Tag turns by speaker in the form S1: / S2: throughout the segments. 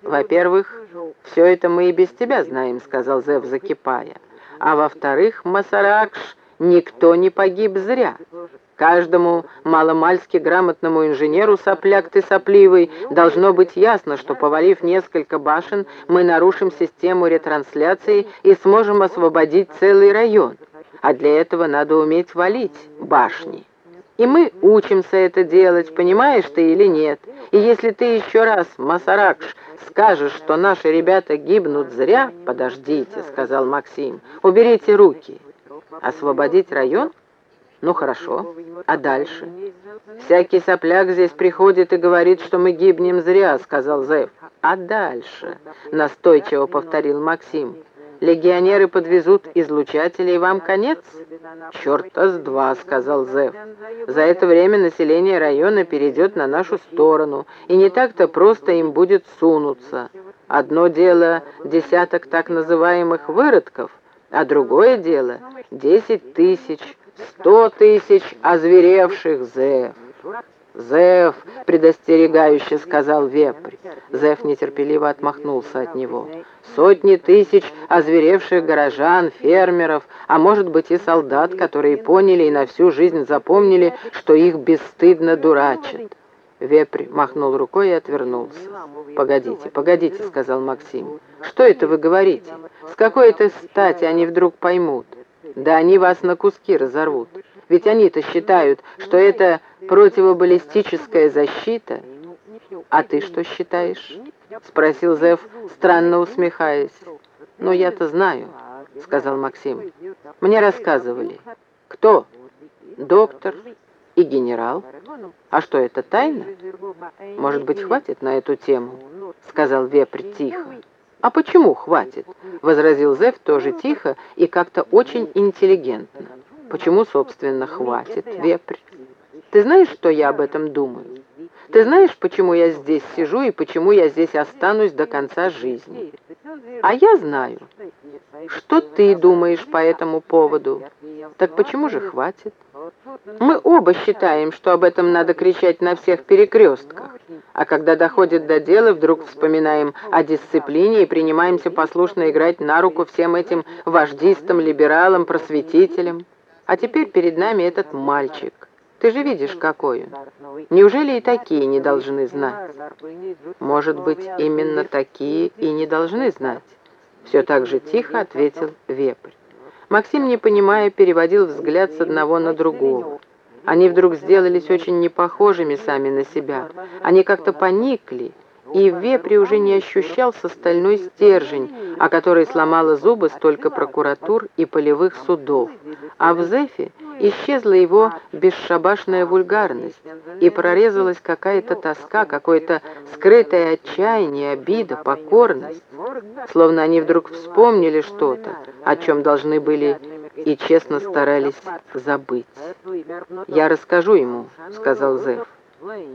S1: «Во-первых, все это мы и без тебя знаем», — сказал Зев, закипая. «А во-вторых, Масаракш, никто не погиб зря. Каждому маломальски грамотному инженеру, сопляк ты сопливый, должно быть ясно, что, повалив несколько башен, мы нарушим систему ретрансляции и сможем освободить целый район. А для этого надо уметь валить башни. И мы учимся это делать, понимаешь ты или нет. И если ты еще раз, Масаракш, скажешь, что наши ребята гибнут зря, подождите, сказал Максим, уберите руки. Освободить район? Ну хорошо, а дальше? Всякий сопляк здесь приходит и говорит, что мы гибнем зря, сказал Зев. А дальше? Настойчиво повторил Максим. Легионеры подвезут излучатели, и вам конец? Черта с два, сказал Зев. За это время население района перейдет на нашу сторону, и не так-то просто им будет сунуться. Одно дело десяток так называемых выродков, а другое дело десять тысяч, сто тысяч озверевших Зев. «Зев!» — предостерегающе сказал вепрь. Зев нетерпеливо отмахнулся от него. «Сотни тысяч озверевших горожан, фермеров, а может быть и солдат, которые поняли и на всю жизнь запомнили, что их бесстыдно дурачат». Вепрь махнул рукой и отвернулся. «Погодите, погодите», — сказал Максим. «Что это вы говорите? С какой это стати они вдруг поймут? Да они вас на куски разорвут. Ведь они-то считают, что это противобаллистическая защита. А ты что считаешь? Спросил Зев, странно усмехаясь. Ну, я-то знаю, сказал Максим. Мне рассказывали. Кто? Доктор и генерал. А что, это тайна? Может быть, хватит на эту тему? Сказал Вепрь тихо. «А почему хватит?» — возразил Зев тоже тихо и как-то очень интеллигентно. Почему, собственно, хватит, вепрь? Ты знаешь, что я об этом думаю? Ты знаешь, почему я здесь сижу и почему я здесь останусь до конца жизни? А я знаю. Что ты думаешь по этому поводу? Так почему же хватит? Мы оба считаем, что об этом надо кричать на всех перекрестках. А когда доходит до дела, вдруг вспоминаем о дисциплине и принимаемся послушно играть на руку всем этим вождистам, либералам, просветителям. А теперь перед нами этот мальчик. Ты же видишь, какой он. Неужели и такие не должны знать? Может быть, именно такие и не должны знать? Все так же тихо ответил Вепрь. Максим, не понимая, переводил взгляд с одного на другого. Они вдруг сделались очень непохожими сами на себя. Они как-то поникли, и в вепре уже не ощущался стальной стержень, о который сломала зубы столько прокуратур и полевых судов, а в Зефе исчезла его бесшабашная вульгарность, и прорезалась какая-то тоска, какое-то скрытое отчаяние, обида, покорность, словно они вдруг вспомнили что-то, о чем должны были и честно старались забыть. «Я расскажу ему», — сказал Зеф.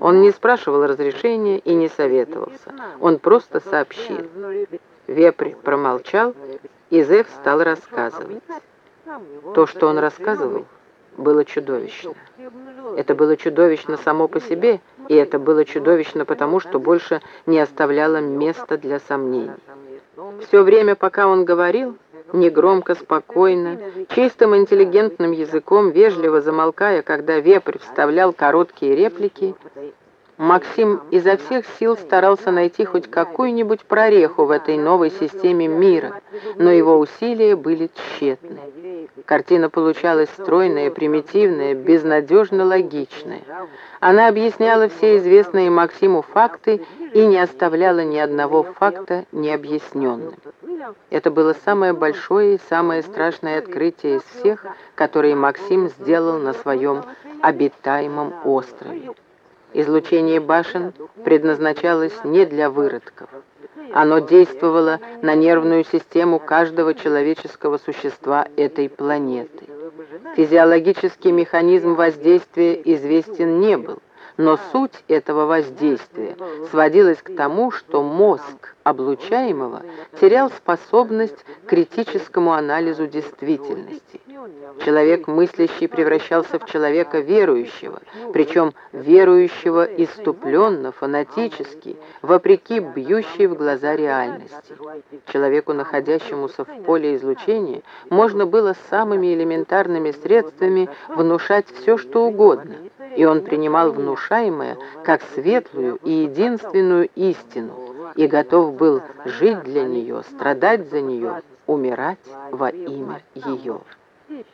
S1: Он не спрашивал разрешения и не советовался. Он просто сообщил. Вепрь промолчал, и Зев стал рассказывать. То, что он рассказывал, было чудовищно. Это было чудовищно само по себе, и это было чудовищно потому, что больше не оставляло места для сомнений. Все время, пока он говорил, негромко, спокойно, чистым интеллигентным языком, вежливо замолкая, когда вепрь вставлял короткие реплики, Максим изо всех сил старался найти хоть какую-нибудь прореху в этой новой системе мира, но его усилия были тщетны. Картина получалась стройная, примитивная, безнадежно логичная. Она объясняла все известные Максиму факты и не оставляла ни одного факта необъясненным. Это было самое большое и самое страшное открытие из всех, которые Максим сделал на своем обитаемом острове. Излучение башен предназначалось не для выродков. Оно действовало на нервную систему каждого человеческого существа этой планеты. Физиологический механизм воздействия известен не был, но суть этого воздействия сводилась к тому, что мозг облучаемого терял способность к критическому анализу действительности. Человек мыслящий превращался в человека верующего, причем верующего иступленно, фанатически, вопреки бьющей в глаза реальности. Человеку, находящемуся в поле излучения, можно было самыми элементарными средствами внушать все, что угодно, и он принимал внушаемое как светлую и единственную истину, и готов был жить для нее, страдать за нее, умирать во имя ее.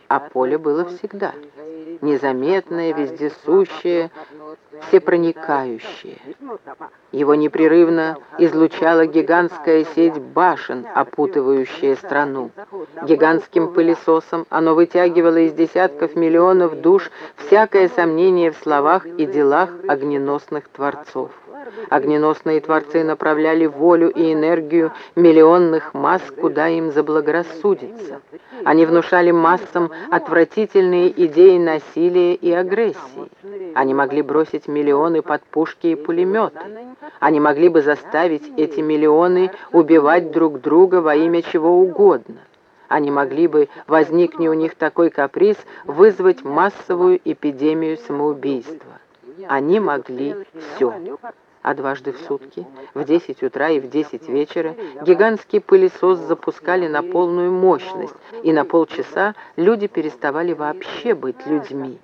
S1: А поле было всегда, незаметное, вездесущее, всепроникающее. Его непрерывно излучала гигантская сеть башен, опутывающая страну. Гигантским пылесосом оно вытягивало из десятков миллионов душ всякое сомнение в словах и делах огненосных творцов. Огненосные творцы направляли волю и энергию миллионных масс, куда им заблагорассудится. Они внушали массам отвратительные идеи насилия и агрессии. Они могли бросить миллионы под пушки и пулеметы. Они могли бы заставить эти миллионы убивать друг друга во имя чего угодно. Они могли бы, возникне у них такой каприз, вызвать массовую эпидемию самоубийства. Они могли все а дважды в сутки, в 10 утра и в 10 вечера, гигантский пылесос запускали на полную мощность, и на полчаса люди переставали вообще быть людьми.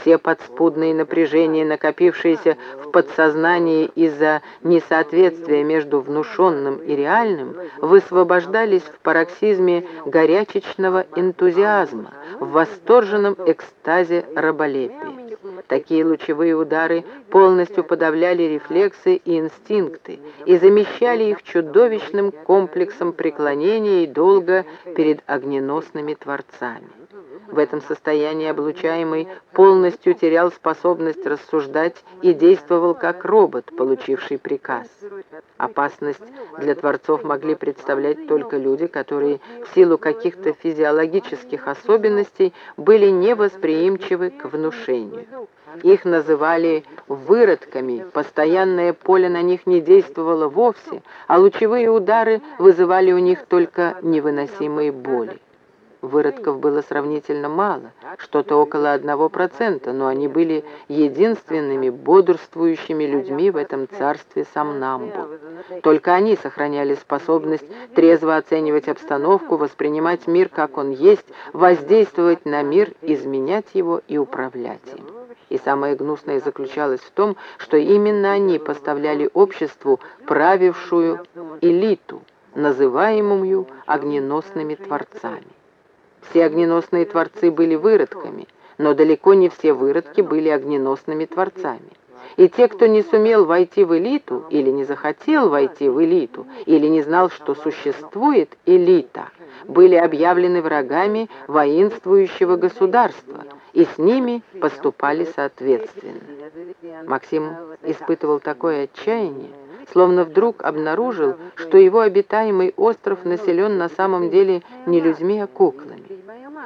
S1: Все подспудные напряжения, накопившиеся в подсознании из-за несоответствия между внушенным и реальным, высвобождались в пароксизме горячечного энтузиазма, в восторженном экстазе раболепия. Такие лучевые удары полностью подавляли рефлексы и инстинкты и замещали их чудовищным комплексом преклонения и долга перед огненосными творцами. В этом состоянии облучаемый полностью терял способность рассуждать и действовал как робот, получивший приказ. Опасность для творцов могли представлять только люди, которые в силу каких-то физиологических особенностей были невосприимчивы к внушению. Их называли выродками, постоянное поле на них не действовало вовсе, а лучевые удары вызывали у них только невыносимые боли. Выродков было сравнительно мало, что-то около одного процента, но они были единственными бодрствующими людьми в этом царстве Самнамбу. Только они сохраняли способность трезво оценивать обстановку, воспринимать мир, как он есть, воздействовать на мир, изменять его и управлять им. И самое гнусное заключалось в том, что именно они поставляли обществу правившую элиту, называемую огненосными творцами. Все огненосные творцы были выродками, но далеко не все выродки были огненосными творцами. И те, кто не сумел войти в элиту, или не захотел войти в элиту, или не знал, что существует элита, были объявлены врагами воинствующего государства, и с ними поступали соответственно. Максим испытывал такое отчаяние, словно вдруг обнаружил, что его обитаемый остров населен на самом деле не людьми, а куклами.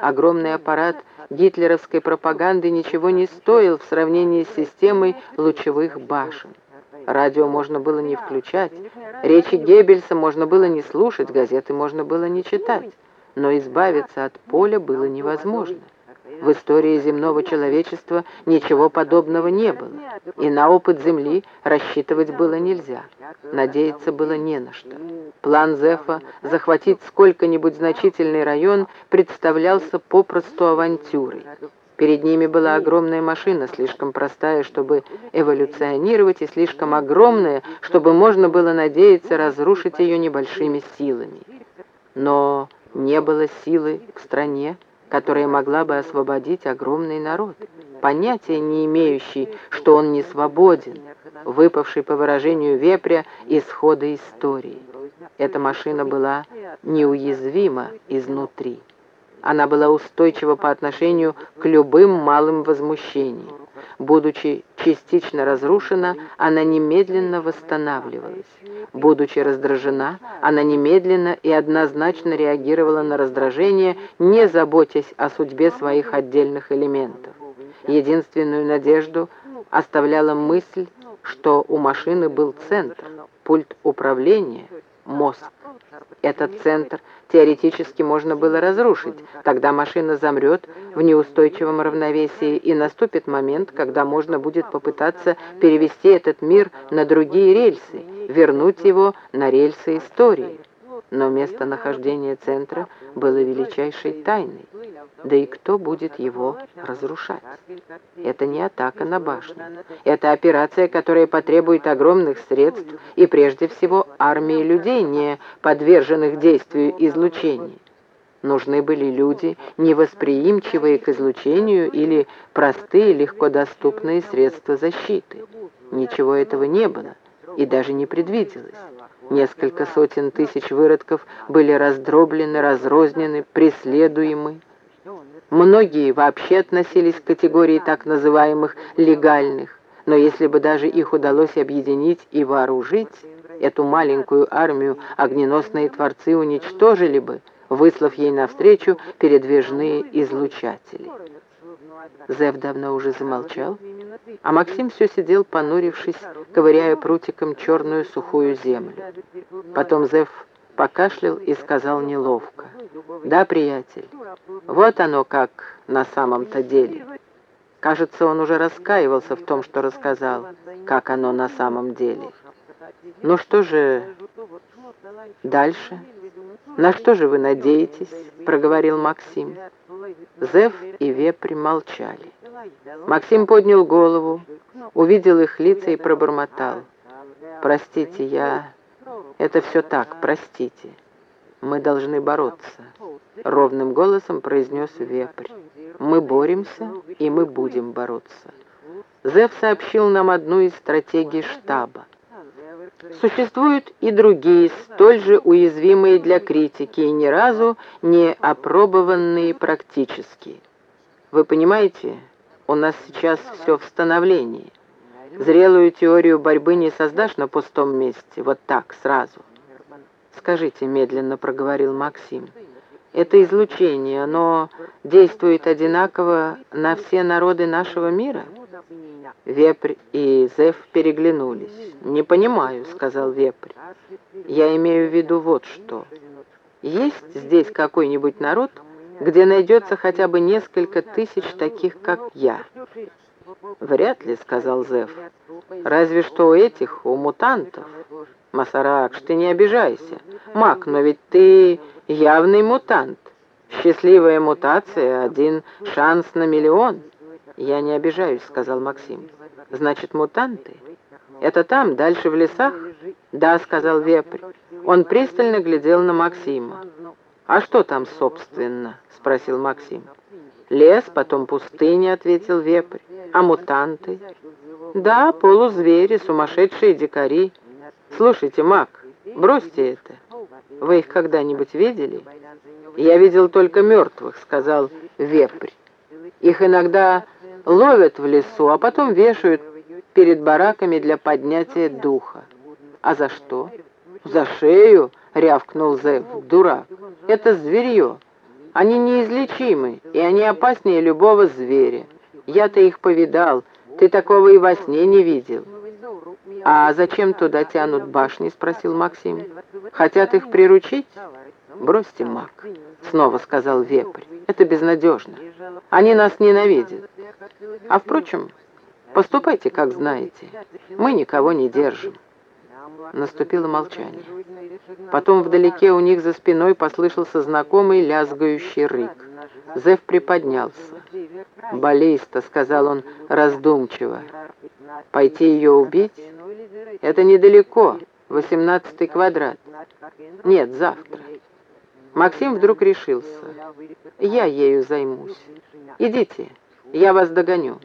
S1: Огромный аппарат гитлеровской пропаганды ничего не стоил в сравнении с системой лучевых башен. Радио можно было не включать, речи Геббельса можно было не слушать, газеты можно было не читать, но избавиться от поля было невозможно. В истории земного человечества ничего подобного не было, и на опыт Земли рассчитывать было нельзя. Надеяться было не на что. План Зефа захватить сколько-нибудь значительный район представлялся попросту авантюрой. Перед ними была огромная машина, слишком простая, чтобы эволюционировать, и слишком огромная, чтобы можно было надеяться разрушить ее небольшими силами. Но не было силы в стране, которая могла бы освободить огромный народ, понятия не имеющий, что он не свободен, выпавший по выражению вепря исхода истории. Эта машина была неуязвима изнутри. Она была устойчива по отношению к любым малым возмущениям. Будучи частично разрушена, она немедленно восстанавливалась. Будучи раздражена, она немедленно и однозначно реагировала на раздражение, не заботясь о судьбе своих отдельных элементов. Единственную надежду оставляла мысль, что у машины был центр, пульт управления, мозг. Этот центр теоретически можно было разрушить, тогда машина замрет в неустойчивом равновесии, и наступит момент, когда можно будет попытаться перевести этот мир на другие рельсы, вернуть его на рельсы истории но местонахождение центра было величайшей тайной. Да и кто будет его разрушать? Это не атака на башню. Это операция, которая потребует огромных средств и прежде всего армии людей, не подверженных действию излучения. Нужны были люди, невосприимчивые к излучению или простые, легкодоступные средства защиты. Ничего этого не было и даже не предвиделось. Несколько сотен тысяч выродков были раздроблены, разрознены, преследуемы. Многие вообще относились к категории так называемых «легальных», но если бы даже их удалось объединить и вооружить, эту маленькую армию огненосные творцы уничтожили бы, выслав ей навстречу передвижные излучатели. Зев давно уже замолчал, а Максим все сидел, понурившись, ковыряя прутиком черную сухую землю. Потом Зев покашлял и сказал неловко. «Да, приятель, вот оно как на самом-то деле». Кажется, он уже раскаивался в том, что рассказал, как оно на самом деле. «Ну что же дальше? На что же вы надеетесь?» — проговорил Максим. Зев и Вепрь молчали. Максим поднял голову, увидел их лица и пробормотал. «Простите, я... Это все так, простите. Мы должны бороться», — ровным голосом произнес Вепрь. «Мы боремся, и мы будем бороться». Зев сообщил нам одну из стратегий штаба. Существуют и другие, столь же уязвимые для критики и ни разу не опробованные практически. Вы понимаете, у нас сейчас все в становлении. Зрелую теорию борьбы не создашь на пустом месте, вот так, сразу. Скажите, медленно проговорил Максим, это излучение, оно действует одинаково на все народы нашего мира? Вепрь и Зев переглянулись. «Не понимаю», — сказал Вепрь. «Я имею в виду вот что. Есть здесь какой-нибудь народ, где найдется хотя бы несколько тысяч таких, как я?» «Вряд ли», — сказал Зев. «Разве что у этих, у мутантов». «Масаракш, ты не обижайся. Мак, но ведь ты явный мутант. Счастливая мутация — один шанс на миллион». «Я не обижаюсь», — сказал Максим. «Значит, мутанты? Это там, дальше в лесах?» «Да», — сказал Вепрь. Он пристально глядел на Максима. «А что там, собственно?» — спросил Максим. «Лес, потом пустыня», — ответил Вепрь. «А мутанты?» «Да, полузвери, сумасшедшие дикари. Слушайте, Мак, бросьте это. Вы их когда-нибудь видели?» «Я видел только мертвых», — сказал Вепрь. «Их иногда ловят в лесу, а потом вешают перед бараками для поднятия духа. А за что? За шею, рявкнул Зев, дурак. Это зверье. Они неизлечимы, и они опаснее любого зверя. Я-то их повидал, ты такого и во сне не видел. «А зачем туда тянут башни?» — спросил Максим. «Хотят их приручить?» «Бросьте, Мак», — снова сказал Вепрь. «Это безнадежно. Они нас ненавидят. А впрочем, поступайте, как знаете. Мы никого не держим». Наступило молчание. Потом вдалеке у них за спиной послышался знакомый лязгающий рык. Зев приподнялся. «Баллиста», — сказал он раздумчиво. «Пойти ее убить? Это недалеко, восемнадцатый квадрат. Нет, завтра». Максим вдруг решился. «Я ею займусь. Идите, я вас догоню».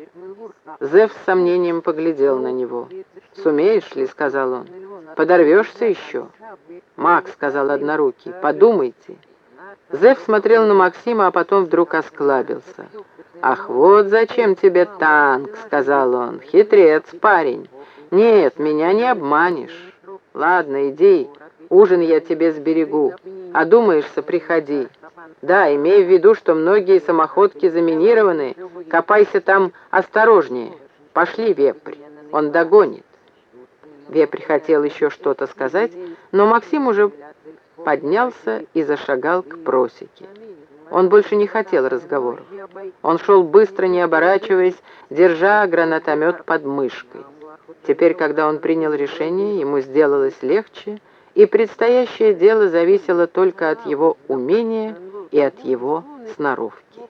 S1: Зев с сомнением поглядел на него. «Сумеешь ли?» — сказал он. «Подорвешься еще?» «Макс», — сказал однорукий, — «подумайте». Зев смотрел на Максима, а потом вдруг осклабился. «Ах, вот зачем тебе танк», — сказал он. «Хитрец, парень. Нет, меня не обманешь. Ладно, иди, ужин я тебе сберегу. Одумаешься, приходи. Да, имей в виду, что многие самоходки заминированы. Копайся там осторожнее. Пошли, вепрь, он догонит». Вепрь хотел еще что-то сказать, но Максим уже поднялся и зашагал к просеке. Он больше не хотел разговоров. Он шел быстро, не оборачиваясь, держа гранатомет под мышкой. Теперь, когда он принял решение, ему сделалось легче, и предстоящее дело зависело только от его умения и от его сноровки.